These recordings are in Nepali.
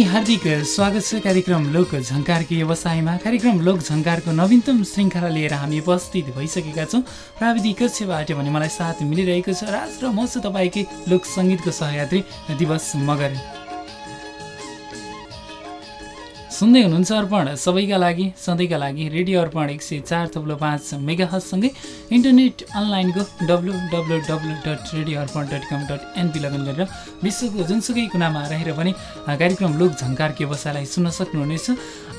अनि हार्दिक स्वागत छ कार्यक्रम लोक झङ्कारको व्यवसायमा। कार्यक्रम लोक झङ्कारको नवीनतम श्रृङ्खला लिएर हामी उपस्थित भइसकेका छौँ। प्राविधिक कक्षबाट भने मलाई साथ मिलिरहेको छ। राज र म छु तपाईँकै लोक सङ्गीतको सहयात्री दिवस मगर। सुन्दै हुनुहुन्छ अर्पण। सबैका लागि सधैँका लागि रेडियो अर्पण एक सय चार थप्लो पाँच मेगाहजसँगै इन्टरनेट अनलाइनको W W W dot radio Arpan dot com dot NP लगन गरेर विश्वको जुनसुकै कुनामा रहेर पनि कार्यक्रम लोक झङ्कार व्यवसायलाई सुन्न सक्नुहुनेछ।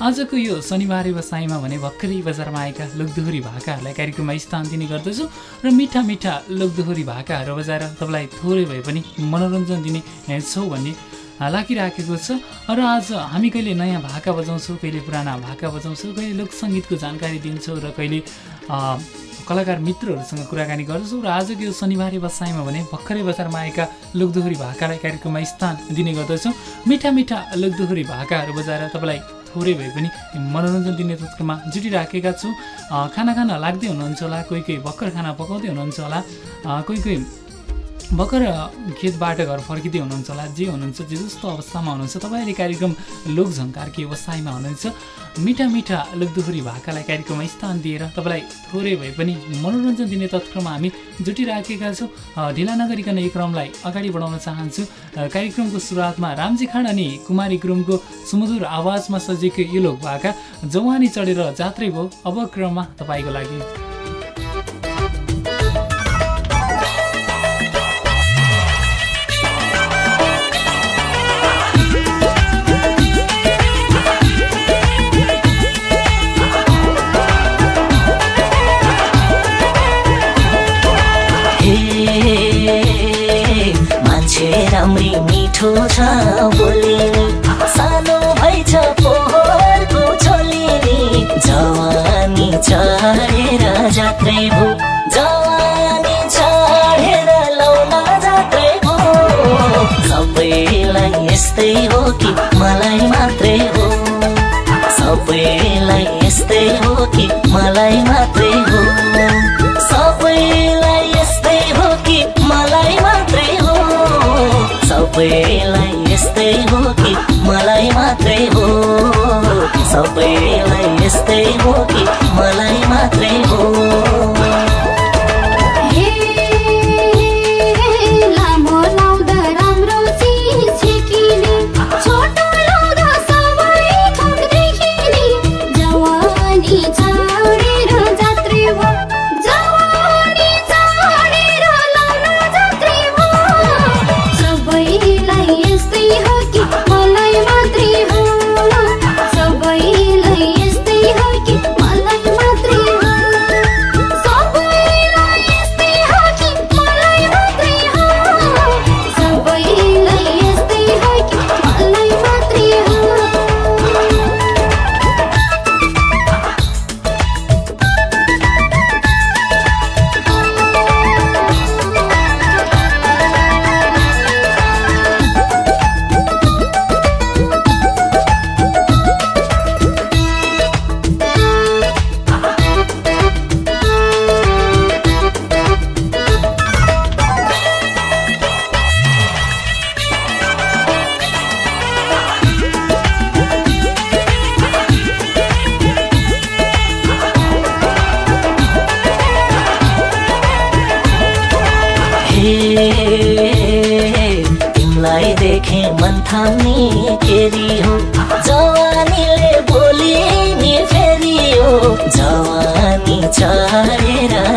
आजको यो शनिबार व्यवसायमा भने भर्खरै बजारमा आएका लोकदोहोरी भाकाहरूलाई कार्यक्रममा स्थान दिने गर्दछु र मिठा मिठा लोकदोहोरी भाकाहरू बजाएर तपाईँलाई थोरै भए पनि मनोरञ्जन दिने छौँ भन्ने लागिराखेको छ। र आज हामी कहिले नयाँ भाका बजाउँछौँ कहिले पुराना भाका बजाउँछौँ कहिले लोकसङ्गीतको जानकारी दिन्छौँ र कहिले कलाकार मित्रहरूसँग कुराकानी गर्छौँ र आजको यो शनिबार बसाइमा भने भर्खरै बजारमा आएका लोकदोहोरी भाकालाई कार्यक्रममा स्थान दिने गर्दछौँ। मिठा मिठा लोकदोहोरी भाकाहरू बजाएर तपाईँलाई थोरै भए पनि मनोरञ्जन दिने तत्त्वमा जुटिराखेका छु। खाना खाना लाग्दै हुनुहुन्छ होला कोही कोही भर्खर खाना पकाउँदै हुनुहुन्छ होला। कोही कोही भर्खर खेतबाट घर फर्किँदै हुनुहुन्छ होला। जे हुनुहुन्छ जे जस्तो अवस्थामा हुनुहुन्छ तपाईँले कार्यक्रम लोकझङ्कारको व्यवसायमा हुनुहुन्छ मिठा मिठा लोकदोहोरी भाकालाई कार्यक्रममा स्थान दिएर तपाईँलाई थोरै भए पनि मनोरञ्जन दिने तत्क्रममा हामी जुटिराखेका छौँ। ढिला नगरिकन यो क्रमलाई अगाडि बढाउन चाहन्छु। कार्यक्रमको सुरुवातमा रामजी खान अनि कुमारी गुरुङको सुमधुर आवाजमा सजिएको यो लोक भाका जवानी चढेर जात्रै भयो। अब क्रममा तपाईँको लागि। राम्री मिठो छ बोलिनी सानो भइ छ पोहोरको छोलिनी जवानी चढेर जात्रै भो जवानी चढेर लाउन जात्रै भो सबैलाई यस्तै हो कि मलाई मात्रै हो। सबैलाई यस्तै हो कि मलाई मात्रै हो। सबैलाई यस्तै हो कि मलाई मात्रै हो? सबैलाई यस्तै हो कि मलाई मात्रै हो?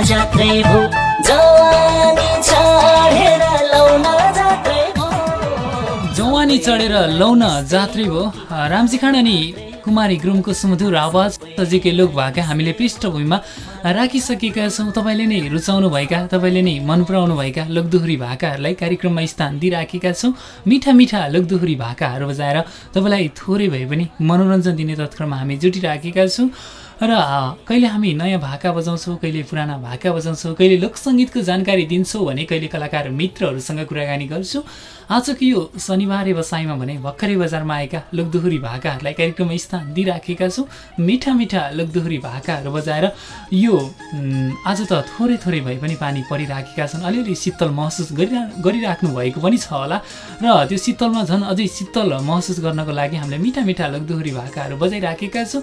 जात्री भयो रामजी खान अनि कुमारी गुरुङको सुमधुर आवाज सजिकै लोक भाका हामीले पृष्ठभूमिमा राखिसकेका छौँ। तपाईँले नै रुचाउनुभएका तपाईँले नै मन पराउनुभएका लोकदोहोरी भाकाहरूलाई कार्यक्रममा स्थान दिइराखेका छौँ। मिठा मिठा लोकदोहोरी भाकाहरू बजाएर तपाईँलाई थोरै भए पनि मनोरञ्जन दिने तत्क्रममा हामी जुटिराखेका छौँ। र कहिले हामी नयाँ भाका बजाउँछौँ कहिले पुराना भाका बजाउँछौँ कहिले लोकसङ्गीतको जानकारी दिन्छौँ भने कहिले कलाकार मित्रहरूसँग कुराकानी गर्छौँ। आजको यो शनिबार व्यवसायमा भने भर्खरै बजारमा आएका लोकदोहोरी भाकाहरूलाई कार्यक्रममा स्थान दिइराखेका छौँ। मिठा मिठा लोकदोहोरी भाकाहरू बजाएर यो आज त थोरै थोरै भए पनि पानी परिराखेका छन्। अलिअलि शीतल महसुस गरिरा गरिराख्नु भएको पनि छ होला। र त्यो शीतलमा झन् अझै शीतल महसुस गर्नको लागि हामीले मिठा मिठा लोकदोहोरी भाकाहरू बजाइराखेका छौँ।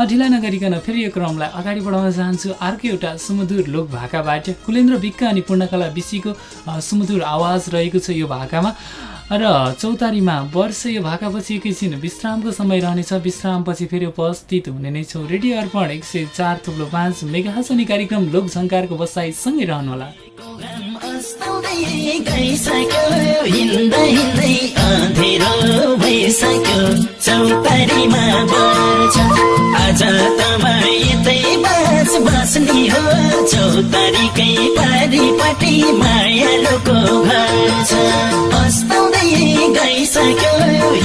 ढिला नगरिकन फेरि यो क्रमलाई अगाडि बढाउन चाहन्छु। अर्को एउटा सुमधुर लोक भाकाबाट कुलेन्द्र विक्क अनि पूर्णकला विषीको अ, सुमधुर आवाज रहेको छ यो भाकामा। र चौतारीमा वर्ष यो भाकापछि एकैछिन विश्रामको समय रहनेछ। विश्रामपछि फेरि उपस्थित हुने नै छौँ। रेडियो अर्पण एक सय चार थुप्रो पाँच मेगाहसनी कार्यक्रम लोकझङ्कारको बसाइसँगै रहनुहोला। बस्ने हो चौतारीकै पारिपट्टि मायालुको घर छ। अस्ताउँदै गइसक्यो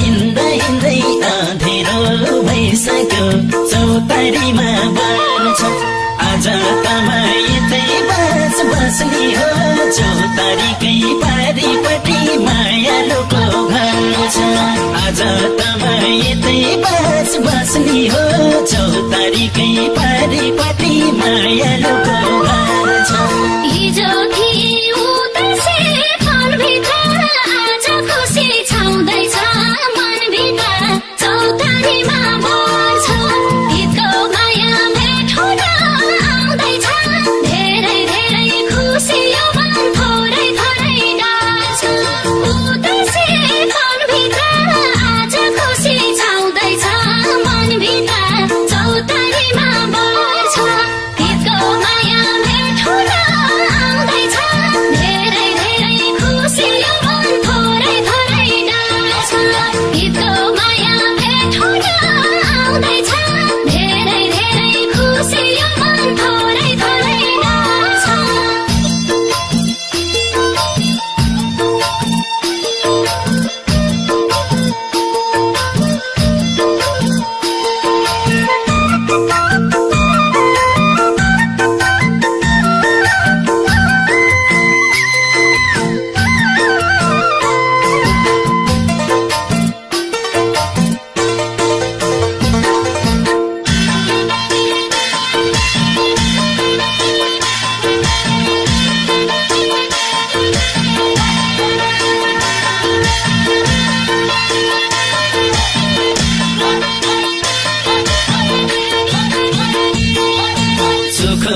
हिँड्दा हिँड्दै अँधेरो भइसक्यो चौतारीमा बर्छ आज तपाईँ यतै बास बस्ने हो चौतारीकै पारिपट्टि मायालुको घर छ। आज तपाईँ यतै बास बस्ने हो चौतारीकै पारिपट्टि मायालुको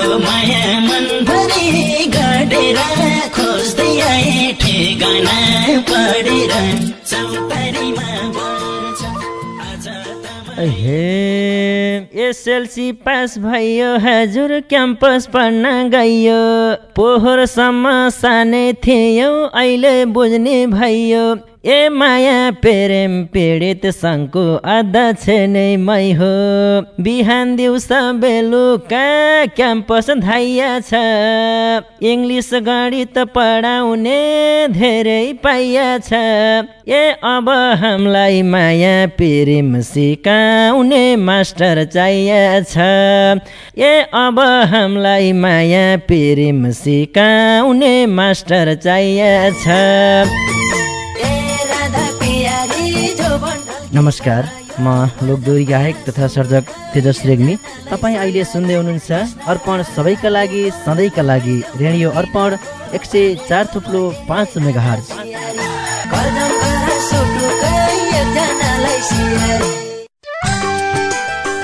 सुख माया मनभरि गाडेर खोज्दै आए ठेगाना पढेर चौतारीमा हे एसएलसी पास भयो हजुर क्याम्पस पढ्न गइयो पोहोरसम्म सानै थियौ अहिले बुझ्ने भयो। ए माया प्रेम पीडित सङ्घको अध्यक्ष नै मै हो। बिहान दिउँसो बेलुका क्याम्पस धाइया छ। इङ्ग्लिस गणित पढाउने धेरै पाइया छ। ए अब हामीलाई माया प्रेम सिकाउने मास्टर चाहिया छ। ए अब हामीलाई माया प्रेम सिकाउने मास्टर चाहिया छ। नमस्कार म लोकदोरी गायक तथा सर्जक तेजस रेग्मी। तपाईँ अहिले सुन्दै हुनुहुन्छ अर्पण सबैका लागि सधैँका लागि रेडियो अर्पण एक सय चार थुप्लो पाँच मेगा हर्ज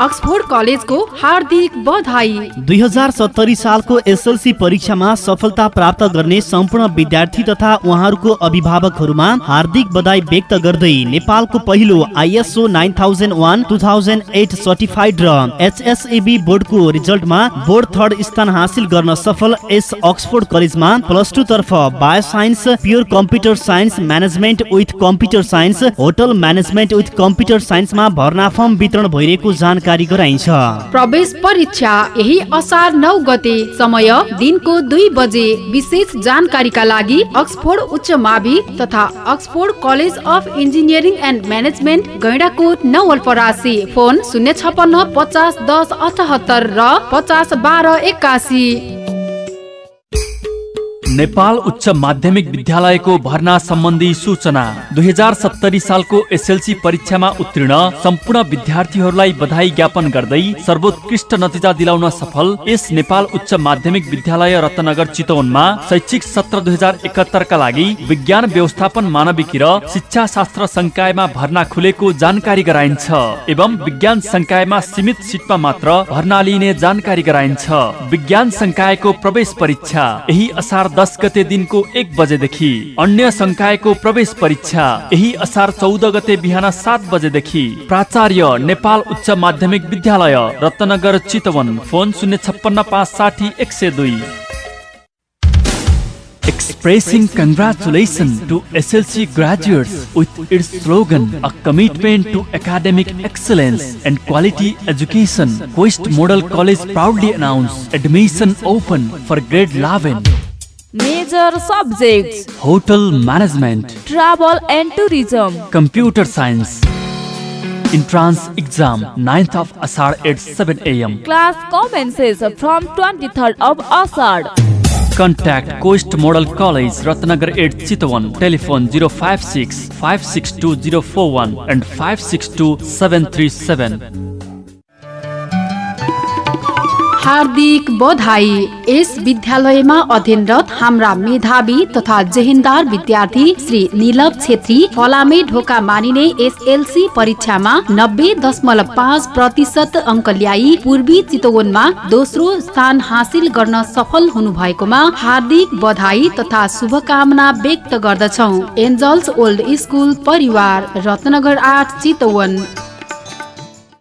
अक्सफोर्ड कलेजको हार्दिक बधाई। दुई हजार सत्तरी सालको एसएलसी परीक्षामा सफलता प्राप्त गर्ने सम्पूर्ण विद्यार्थी तथा उहाँहरूको अभिभावकहरूमा हार्दिक बधाई व्यक्त गर्दै नेपालको पहिलो ISO nine thousand one two thousand eight certified र एचएसएबी बोर्डको रिजल्टमा बोर्ड थर्ड स्थान हासिल गर्न सफल यस अक्सफोर्ड कलेजमा प्लस टू तर्फ bio science pure computer science management with computer science hotel management with computer साइन्समा भर्ना फर्म वितरण भइरहेको जानकारी गराइन्छ। प्रवेश परीक्षा यही असार नौ गते समय दिनको दुई बजे विशेष जानकारीका लागि अक्सफोर्ड उच्च मावि तथा Oxford college of engineering and management Gaindakot Nawalparasi phone शून्य छपन्न पचास दस अठहत्तर र पचास बाह्र एक्कासी नेपाल उच्च माध्यमिक विद्यालयको भर्ना सम्बन्धी सूचना। दुई हजार सत्तरी सालको एसएलसी परीक्षामा उत्तीर्ण सम्पूर्ण विद्यार्थीहरूलाई बधाई ज्ञापन गर्दै सर्वोत्कृष्ट नतिजा दिलाउन सफल यस नेपाल उच्च माध्यमिक विद्यालय रत्नगर चितवनमा शैक्षिक सत्र दुई हजार लागि विज्ञान व्यवस्थापन मानविकी र शिक्षा शास्त्र संकायमा भर्ना खुलेको जानकारी गराइन्छ एवं विज्ञान संकायमा सीमित सिटमा मात्र भर्ना लिइने जानकारी गराइन्छ। विज्ञान संकायको प्रवेश परीक्षा यही असार दस गते दिनको एक बजेदेखि अन्य संकायको प्रवेश परीक्षा यही असार चौध गते बिहान सात बजेदेखि प्राचार्य नेपाल उच्च माध्यमिक विद्यालय रत्नगर चितवन फोन शून्य छप्पन्न पाँच साठी एक सय दुई Expressing congratulations to SLC graduates with its slogan, a commitment to academic excellence and quality education. Quest Model College proudly announced admission open for grade 11. Major subject hotel management travel and tourism computer science entrance exam 9th टुर्जाम एम क्लासेन्सेज फ्रम ट्वेन्टी थर्ड अफाड कन्ट्याक्ट कोरो five six five six two zero four one two seven three seven हार्दिक बधाई। यस विद्यालयमा अध्ययनरत हाम्रा मेधावी तथा जेहेन्दार विद्यार्थी श्री निलभ छेत्री फलामे ढोका मानिने एसएलसी परीक्षामा नब्बे दशमलव पाँच प्रतिशत अङ्क ल्याई पूर्वी चितवनमा दोस्रो स्थान हासिल गर्न सफल हुनु भएकोमा हार्दिक बधाई तथा शुभकामना व्यक्त गर्दछौ। एन्जल्स ओल्ड स्कुल परिवार रत्नगर आठ चितवन।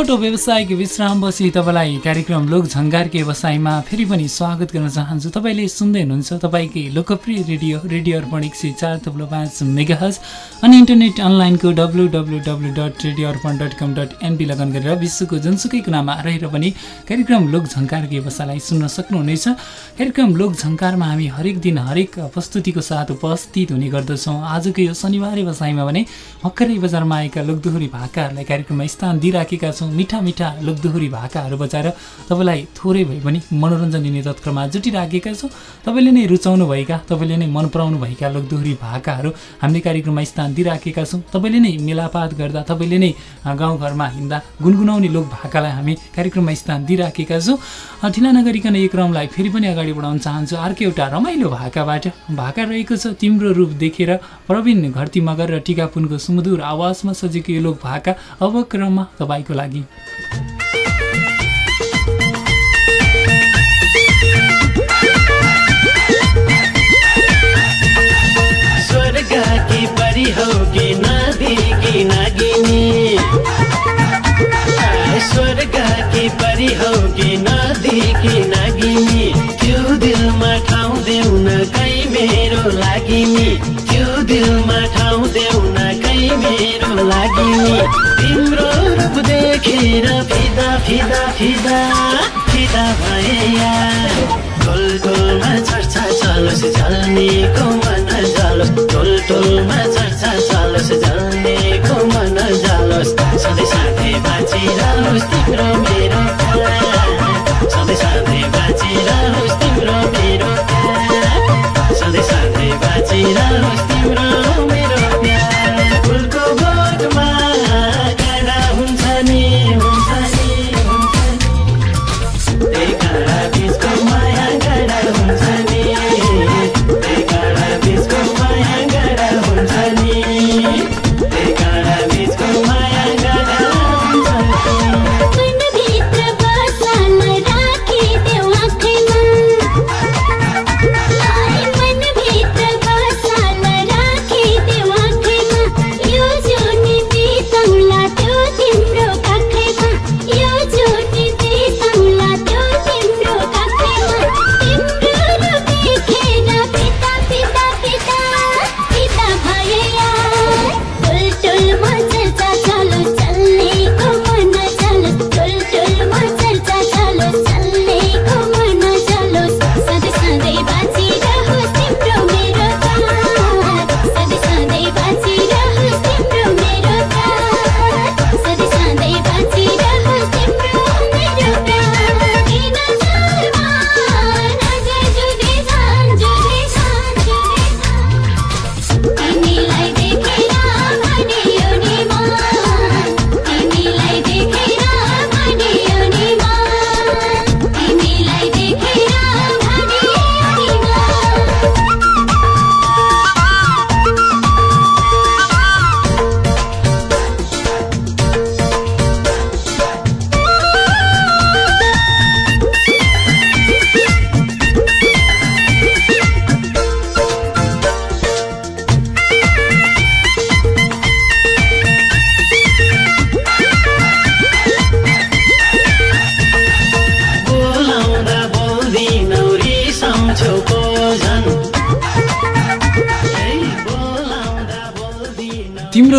छोटो व्यवसायिक विश्रामपछि तपाईँलाई कार्यक्रम लोकझङ्कारको व्यवसायमा फेरि पनि स्वागत गर्न चाहन्छु। तपाईँले सुन्दै हुनुहुन्छ तपाईँकै लोकप्रिय रेडियो रेडियो अर्पण एक सय चार थप्लो पाँच मेगाहज अनि इन्टरनेट अनलाइनको W W W dot radio Arpan dot com dot NP लगन गरेर विश्वको जुनसुकै कुनामा रहेर पनि कार्यक्रम लोकझङ्कारको व्यवसायलाई सुन्न सक्नुहुनेछ। कार्यक्रम लोकझङ्कारमा हामी हरेक दिन हरेक प्रस्तुतिको साथ उपस्थित हुने गर्दछौँ। आजको यो शनिबार व्यवसायमा भने भर्खरै बजारमा आएका लोकदोहोरी भाकाहरूलाई कार्यक्रममा स्थान दिइराखेका छौँ। मिठा मिठा लोकदोहोरी भाकाहरू बजाएर तपाईँलाई थोरै भए पनि मनोरञ्जन दिने तत्करमा जुटिराखेका छौँ। तपाईँले नै रुचाउनुभएका तपाईँले नै मन पराउनु भएका लोकदोहोरी भाकाहरू हामीले कार्यक्रममा स्थान दिइराखेका छौँ। तपाईँले नै मेलापात गर्दा तपाईँले नै गाउँघरमा हिँड्दा गुनगुनाउने लोक भाकालाई हामी कार्यक्रममा स्थान दिइराखेका छौँ। ढिला नगरिकन यो क्रमलाई फेरि पनि अगाडि बढाउन चाहन्छु। अर्को एउटा रमाइलो भाकाबाट भाका रहेको छ। तिम्रो रूप देखेर प्रवीण घरती मगर र टिकापुनको सुमधुर आवाजमा सजेको यो लोक भाका अब क्रममा तपाईँको लागि की परी होगी नदी की नागिनी स्वर्ग की परी होगी नदी की त्यो दिलमा ठाउँ देऊ न कहीँ मेरो लागि नि? त्यो दिलमा ठाउँ देऊ न कहीँ मेरो लागि नि? तिम्रो रूप देखेर फिदा फिदा फिदा फिदा यार। टोल टोलमा चर्चा चलोस् जल्नेको मन जलोस् टोल टोलमा चर्चा चलोस् जल्नेको मन जलोस् सधैँ साथै बाँचिरहोस् तिम्रो मेरो बाँचिरहोस् तिम्रो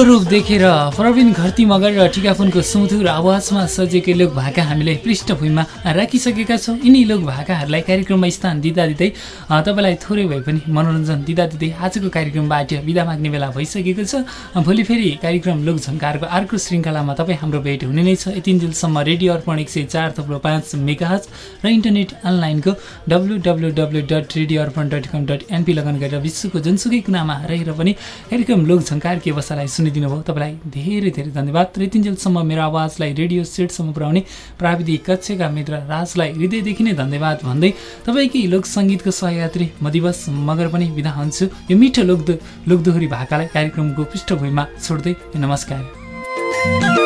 तिम्रो रूप देखेर प्रवीण घरती मगर र टिकापुनको सुमधुर आवाजमा सजिएकै लोक भाका हामीले पृष्ठभूमिमा राखिसकेका छौँ। यिनी लोक भाकाहरूलाई कार्यक्रममा स्थान दिँदा दिँदै तपाईँलाई थोरै भए पनि मनोरञ्जन दिँदा दिँदै आजको कार्यक्रमबाट बिदा माग्ने बेला भइसकेको छ। भोलि फेरि कार्यक्रम लोकझङ्कारको अर्को श्रृङ्खलामा तपाईँ हाम्रो भेट हुने नै छ। यतिन्जेलसम्म रेडियो अर्पण एक सय चार थप्लो पाँच मेगाहज र इन्टरनेट अनलाइनको W W W dot radio Arpan dot com dot NP लगन गरेर विश्वको जुनसुकै कुनामा रहेर पनि कार्यक्रम लोकझङ्कार के बसालाई सुनिदिनु भयो तपाईँलाई धेरै धेरै धन्यवाद। र यतिन्जेलसम्म मेरो आवाजलाई रेडियो सेटसम्म पुर्याउने प्राविधिक कक्षका मित्र राजलाई हृदयदेखि नै धन्यवाद भन्दै तपाईँकै लोक सङ्गीतको सहयात्री म दिवस मगर पनि बिदा हुन्छु। यो मिठो लोक लोकदोहोरी भाकालाई कार्यक्रमको पृष्ठभूमिमा छोड्दै नमस्कार।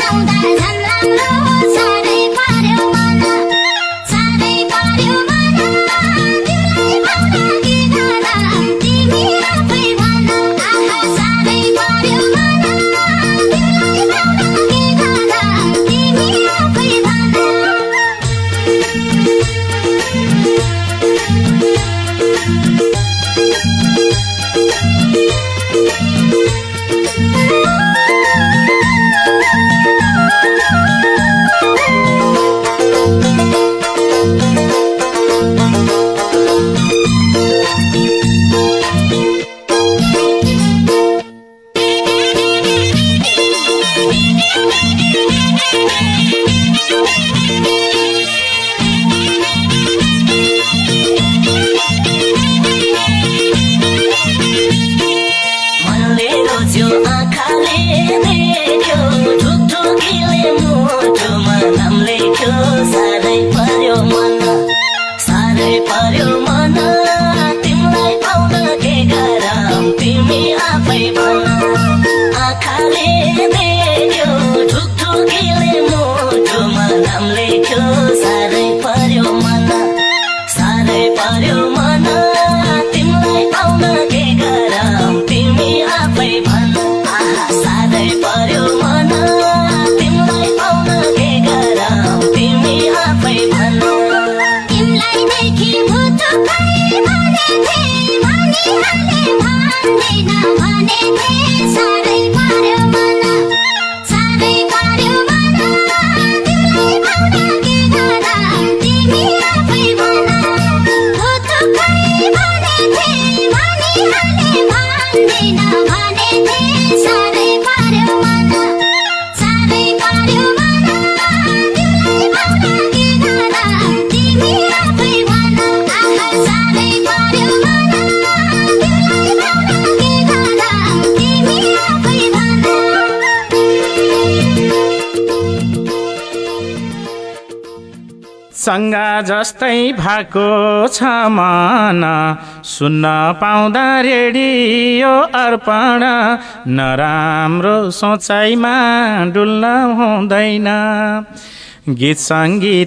राम्रो राम्रो Thank you. Hey! सङ्गा जस्तै भएको छ मन। सुन्न पाउँदा रेडियो अर्पण। नराम्रो सोचाइमा डुल्न हुँदैन। गीत सङ्गीत